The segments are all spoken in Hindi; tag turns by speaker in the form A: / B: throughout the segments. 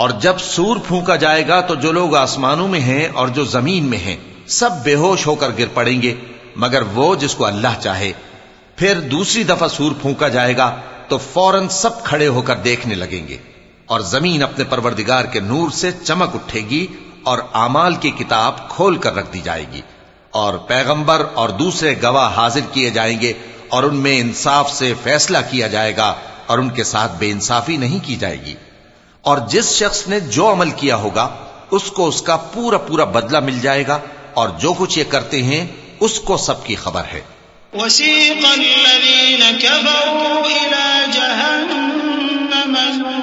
A: और जब सूर फूंका जाएगा तो जो लोग आसमानों में हैं और जो जमीन में हैं सब बेहोश होकर गिर पड़ेंगे मगर वो जिसको अल्लाह चाहे फिर दूसरी दफा सूर फूंका जाएगा तो फौरन सब खड़े होकर देखने लगेंगे और ज़मीन अपने परवरदिगार के नूर से चमक उठेगी और आमाल की किताब खोल कर रख दी जाएगी। और पैगंबर और दूसरे गवाह हाजिर किए जाएँगे और उनमें इंसाफ से फैसला किया जाएगा और उनके साथ बेइंसाफी नहीं की जाएगी। और जिस शख्स ने जो अमल किया होगा, उसको उसका पूरा पूरा बदला मिल जाएगा और जो कुछ ये करते हैं, उसको सबकी खबर है।
B: वसीक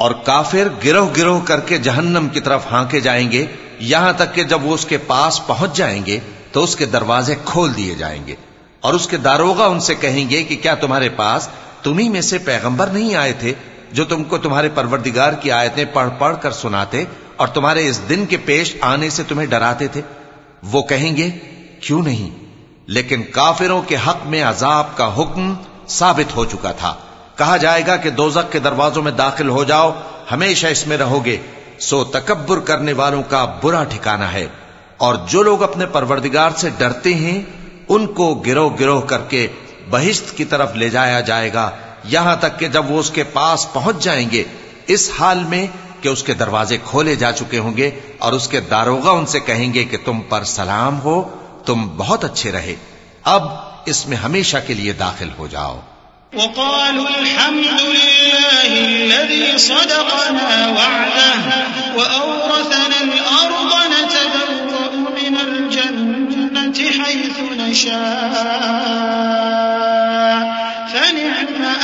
A: और काफिर गिरोह गिरोह करके जहन्नम की तरफ हांके जाएंगे यहां तक कि जब वो उसके पास पहुंच जाएंगे तो उसके दरवाजे खोल दिए जाएंगे और उसके दारोगा उनसे कहेंगे कि क्या तुम्हारे पास तुम्ही में से पैगंबर नहीं आए थे, जो तुमको तुम्हारे परवरदिगार की आयतें पढ़ पढ़ कर सुनाते और तुम्हारे इस दिन के पेश आने से तुम्हें डराते थे? वो कहेंगे, क्यों नहीं? लेकिन काफिरों के हक में अजाब का हुक्म साबित हो चुका था। कहा जाएगा कि दोजक के दरवाजों में दाखिल हो जाओ, हमेशा इसमें रहोगे। सो तकब्बुर करने वालों का बुरा ठिकाना है। और जो लोग अपने परवरदिगार से डरते हैं उनको गिरोह गिरोह करके बहिश्त की तरफ़ ले जाया जाएगा। यहाँ तक कि जब वो उसके पास पहुँच जाएँगे, इस हाल में कि उसके दरवाजे खोले जा चुके होंगे और उसके दारोगा उनसे कहेंगे कि तुम पर सलाम हो, तुम बहुत अच्छे रहे। अब इसमें हमेशा के लिए दाखिल हो जाओ।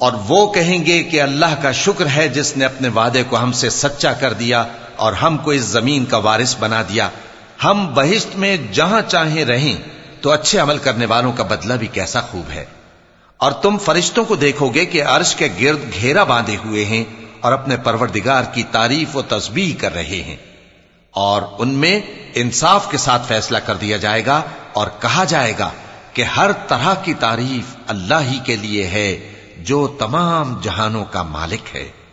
A: और वो कहेंगे कि अल्लाह का शुक्र है जिसने अपने वादे को हमसे सच्चा कर दिया और हमको इस ज़मीन का वारिस बना दिया। हम बहिश्त में जहाँ चाहे रहें तो अच्छे अमल करने वालों का बदला भी कैसा खूब है। और तुम फरिश्तों को देखोगे कि अर्श के गिर्द घेरा बांधे हुए हैं और अपने परवरदिगार की तारीफ़ व तस्बीह कर रहे हैं। और उनमें इंसाफ के साथ फैसला कर दिया जाएगा और कहा जाएगा कि हर तरह की तारीफ़ अल्लाह ही के लिए है। जो तमाम जहानों का मालिक है।